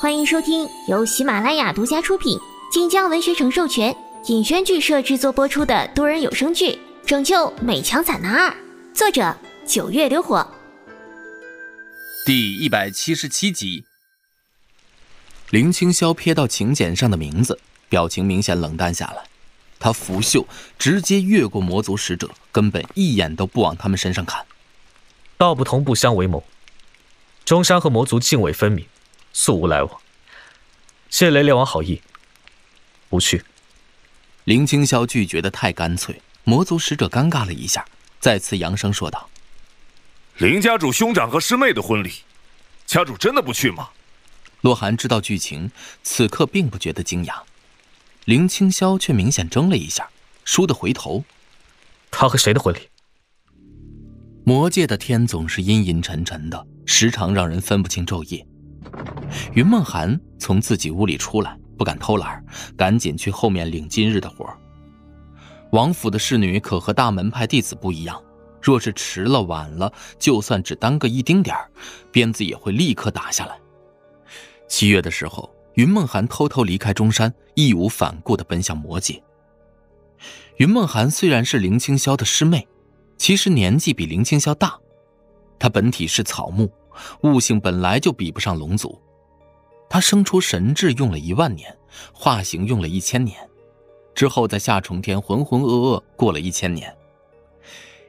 欢迎收听由喜马拉雅独家出品、晋江文学城授权、尹轩剧社制作播出的多人有声剧《拯救美强惨男二》，作者九月流火，第一百七十七集。林青霄瞥到请柬上的名字，表情明显冷淡下来。他拂袖，直接越过魔族使者，根本一眼都不往他们身上看。道不同不相为谋。中山和魔族泾渭分明。素无来往，谢雷烈王好意，不去。林青霄拒绝的太干脆，魔族使者尴尬了一下，再次扬声说道：“林家主兄长和师妹的婚礼，家主真的不去吗？”洛寒知道剧情，此刻并不觉得惊讶，林青霄却明显怔了一下，倏地回头：“他和谁的婚礼？”魔界的天总是阴阴沉沉的，时常让人分不清昼夜。云梦寒从自己屋里出来，不敢偷懒，赶紧去后面领今日的活。王府的侍女可和大门派弟子不一样，若是迟了晚了，就算只耽搁一丁点，鞭子也会立刻打下来。七月的时候，云梦寒偷偷离开中山，义无反顾地奔向魔界。云梦寒虽然是林青霄的师妹，其实年纪比林青霄大，她本体是草木。悟性本来就比不上龙族，他生出神智用了一万年，化形用了一千年，之后在夏重天浑浑噩噩过了一千年。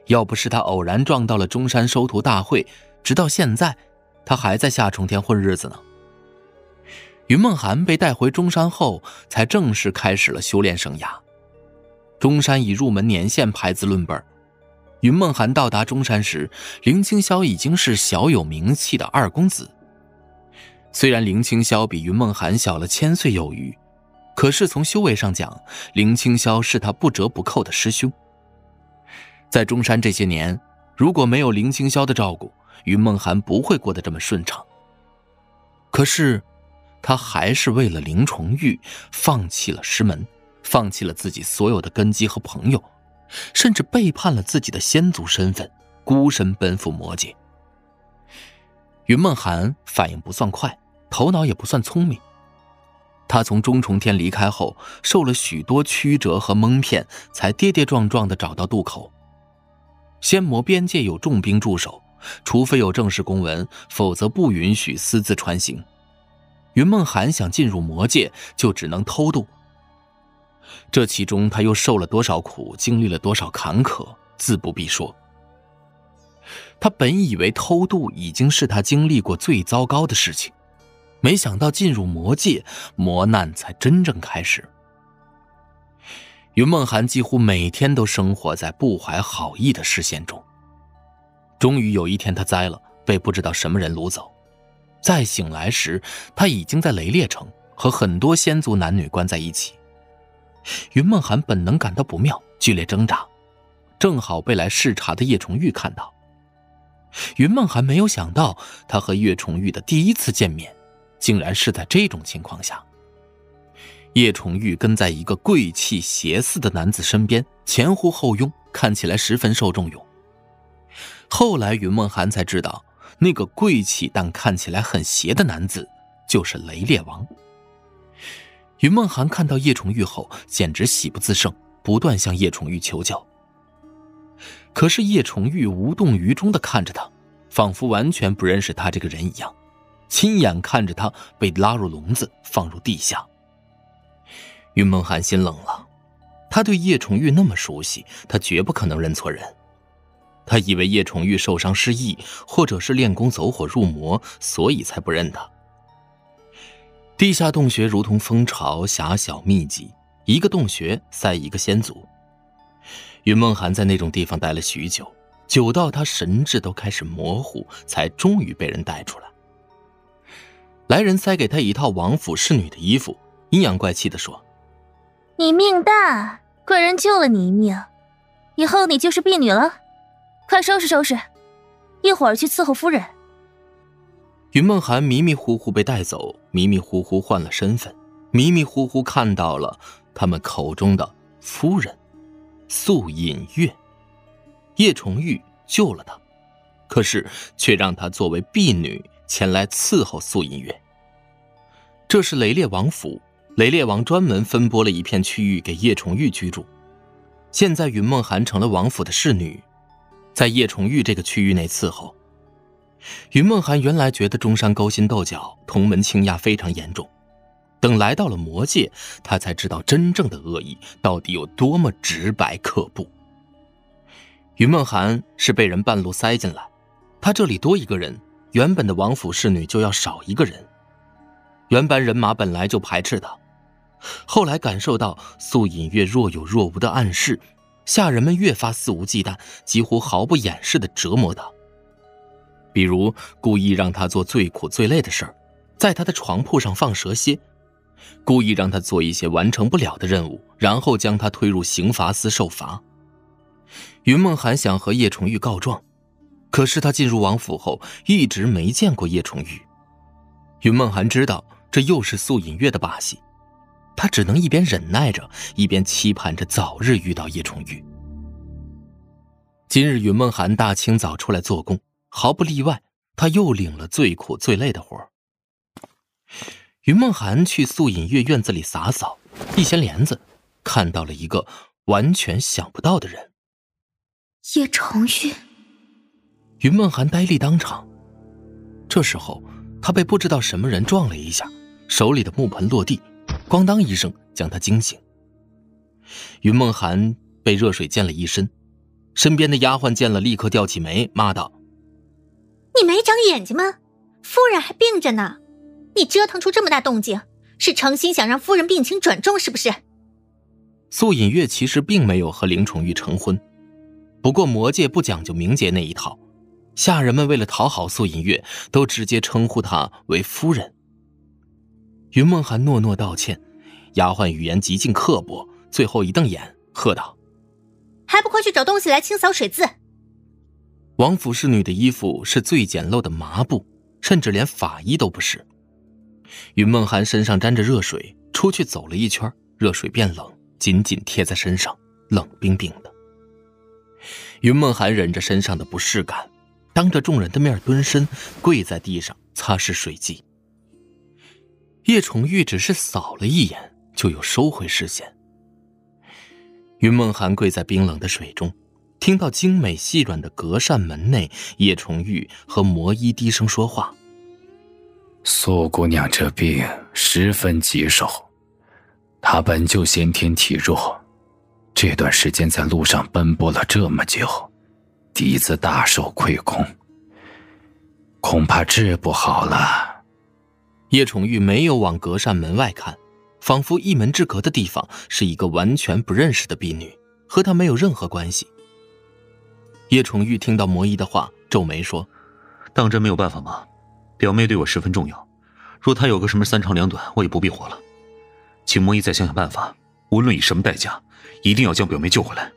要不是他偶然撞到了中山收徒大会，直到现在，他还在夏重天混日子呢。云梦寒被带回中山后，才正式开始了修炼生涯。中山以入门年限排字论辈云梦寒到达中山时，林青霄已经是小有名气的二公子。虽然林青霄比云梦寒小了千岁有余，可是从修为上讲，林青霄是他不折不扣的师兄。在中山这些年，如果没有林青霄的照顾，云梦寒不会过得这么顺畅。可是，他还是为了林重玉，放弃了师门，放弃了自己所有的根基和朋友。甚至背叛了自己的先祖身份，孤身奔赴魔界。云梦寒反应不算快，头脑也不算聪明。他从中重天离开后，受了许多曲折和蒙骗，才跌跌撞撞的找到渡口。仙魔边界有重兵驻守，除非有正式公文，否则不允许私自穿行。云梦寒想进入魔界，就只能偷渡。这其中，他又受了多少苦，经历了多少坎坷，自不必说。他本以为偷渡已经是他经历过最糟糕的事情，没想到进入魔界，磨难才真正开始。云梦寒几乎每天都生活在不怀好意的视线中。终于有一天，他栽了，被不知道什么人掳走。再醒来时，他已经在雷烈城，和很多仙族男女关在一起。云梦寒本能感到不妙，剧烈挣扎，正好被来视察的叶重玉看到。云梦寒没有想到，他和叶重玉的第一次见面，竟然是在这种情况下。叶重玉跟在一个贵气邪似的男子身边，前呼后拥，看起来十分受重用。后来云梦寒才知道，那个贵气但看起来很邪的男子，就是雷烈王。云梦寒看到叶重玉后，简直喜不自胜，不断向叶重玉求教。可是叶重玉无动于衷的看着他，仿佛完全不认识他这个人一样，亲眼看着他被拉入笼子，放入地下。云梦寒心冷了，他对叶重玉那么熟悉，他绝不可能认错人。他以为叶重玉受伤失忆，或者是练功走火入魔，所以才不认他。地下洞穴如同蜂巢，狭小密集，一个洞穴塞一个仙族。云梦寒在那种地方待了许久，久到他神智都开始模糊，才终于被人带出来。来人塞给他一套王府侍女的衣服，阴阳怪气地说：“你命大，贵人救了你一命，以后你就是婢女了，快收拾收拾，一会儿去伺候夫人。”云梦寒迷迷糊糊被带走，迷迷糊糊换了身份，迷迷糊糊看到了他们口中的夫人素隐月。叶重玉救了他，可是却让他作为婢女前来伺候素隐月。这是雷烈王府，雷烈王专门分拨了一片区域给叶崇玉居住。现在云梦涵成了王府的侍女，在叶崇玉这个区域内伺候。云梦涵原来觉得中山勾心斗角、同门倾轧非常严重，等来到了魔界，他才知道真正的恶意到底有多么直白可怖。云梦涵是被人半路塞进来，他这里多一个人，原本的王府侍女就要少一个人。原班人马本来就排斥他，后来感受到素隐月若有若无的暗示，下人们越发肆无忌惮，几乎毫不掩饰的折磨他。比如故意让他做最苦最累的事儿，在他的床铺上放蛇蝎，故意让他做一些完成不了的任务，然后将他推入刑罚司受罚。云梦涵想和叶崇玉告状，可是他进入王府后一直没见过叶崇玉。云梦涵知道这又是素隐月的把戏，他只能一边忍耐着，一边期盼着早日遇到叶崇玉。今日云梦涵大清早出来做工。毫不例外，他又领了最苦最累的活云梦涵去素隐月院子里洒扫，一掀帘子，看到了一个完全想不到的人——叶崇玉。云梦涵呆立当场。这时候，他被不知道什么人撞了一下，手里的木盆落地，咣当一声将他惊醒。云梦涵被热水溅了一身，身边的丫鬟见了，立刻吊起眉，骂道。你没长眼睛吗？夫人还病着呢，你折腾出这么大动静，是诚心想让夫人病情转重是不是？素隐月其实并没有和林宠玉成婚，不过魔界不讲究名节那一套，下人们为了讨好素隐月，都直接称呼她为夫人。云梦涵诺诺道歉，丫鬟语言极尽刻薄，最后一瞪眼，喝道：“还不快去找东西来清扫水渍！”王府侍女的衣服是最简陋的麻布，甚至连法衣都不是。云梦涵身上沾着热水，出去走了一圈，热水变冷，紧紧贴在身上，冷冰冰的。云梦涵忍着身上的不适感，当着众人的面蹲身，跪在地上擦拭水迹。叶崇玉只是扫了一眼，就又收回视线。云梦涵跪在冰冷的水中。听到精美细软的隔扇门内，叶崇玉和魔医低声说话：“苏姑娘这病十分棘手，她本就先天体弱，这段时间在路上奔波了这么久，底子大受亏空，恐怕治不好了。”叶崇玉没有往隔扇门外看，仿佛一门之隔的地方是一个完全不认识的婢女，和她没有任何关系。叶崇玉听到魔医的话，皱眉说：“当真没有办法吗？表妹对我十分重要，若她有个什么三长两短，我也不必活了。请魔医再想想办法，无论以什么代价，一定要将表妹救回来。”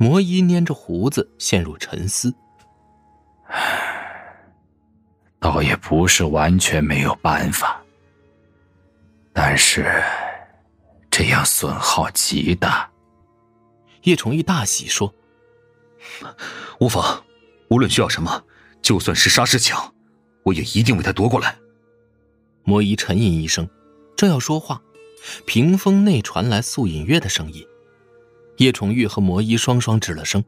魔医捏着胡子，陷入沉思：“倒也不是完全没有办法，但是这样损耗极大。”叶崇玉大喜说。无妨，无论需要什么，就算是杀是抢，我也一定为他夺过来。魔医沉吟一声，正要说话，屏风内传来素隐月的声音。叶崇玉和魔医双双止了声。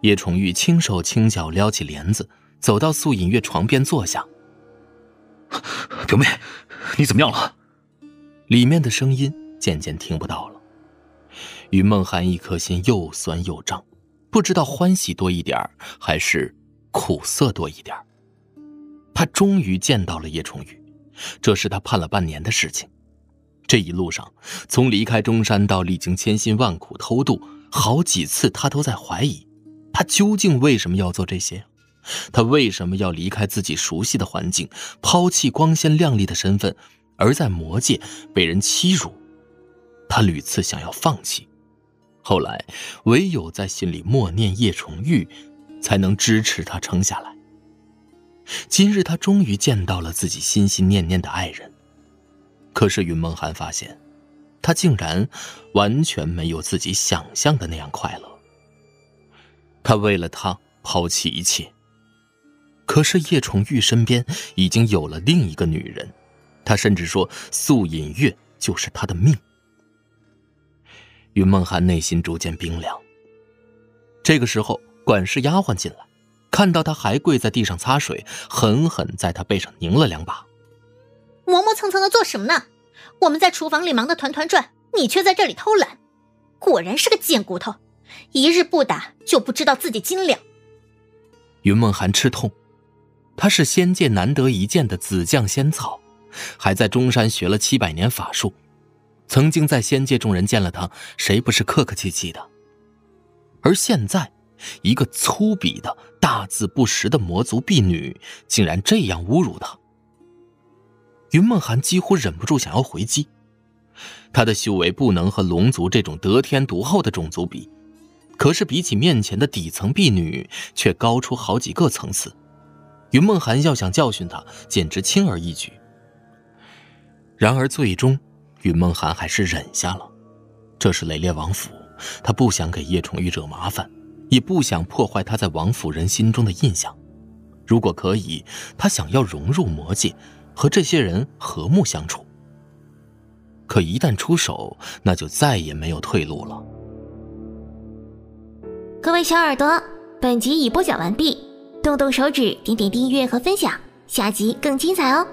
叶崇玉轻手轻脚撩起帘子，走到素隐月床边坐下。表妹，你怎么样了？里面的声音渐渐听不到了。云梦涵一颗心又酸又胀。不知道欢喜多一点还是苦涩多一点他终于见到了叶崇玉，这是他盼了半年的事情。这一路上，从离开中山到历经千辛万苦偷渡，好几次他都在怀疑，他究竟为什么要做这些？他为什么要离开自己熟悉的环境，抛弃光鲜亮丽的身份，而在魔界被人欺辱？他屡次想要放弃。后来，唯有在心里默念叶崇玉，才能支持他撑下来。今日他终于见到了自己心心念念的爱人，可是云梦涵发现，他竟然完全没有自己想象的那样快乐。他为了他抛弃一切，可是叶崇玉身边已经有了另一个女人，他甚至说素隐月就是他的命。云梦涵内心逐渐冰凉。这个时候，管事丫鬟进来，看到他还跪在地上擦水，狠狠在他背上拧了两把。磨磨蹭蹭的做什么呢？我们在厨房里忙得团团转，你却在这里偷懒，果然是个贱骨头！一日不打就不知道自己斤两。云梦涵吃痛，他是仙界难得一见的紫降仙草，还在中山学了七百年法术，曾经在仙界众人见了他，谁不是客客气气的？而现在，一个粗鄙的大字不识的魔族婢女，竟然这样侮辱他。云梦涵几乎忍不住想要回击，他的修为不能和龙族这种得天独厚的种族比。可是比起面前的底层婢女，却高出好几个层次。云梦涵要想教训他，简直轻而易举。然而最终，云梦涵还是忍下了。这是雷烈王府，他不想给叶崇玉惹麻烦，也不想破坏他在王府人心中的印象。如果可以，他想要融入魔界，和这些人和睦相处。可一旦出手，那就再也没有退路了。各位小耳朵，本集已播讲完毕，动动手指，点点订阅和分享，下集更精彩哦！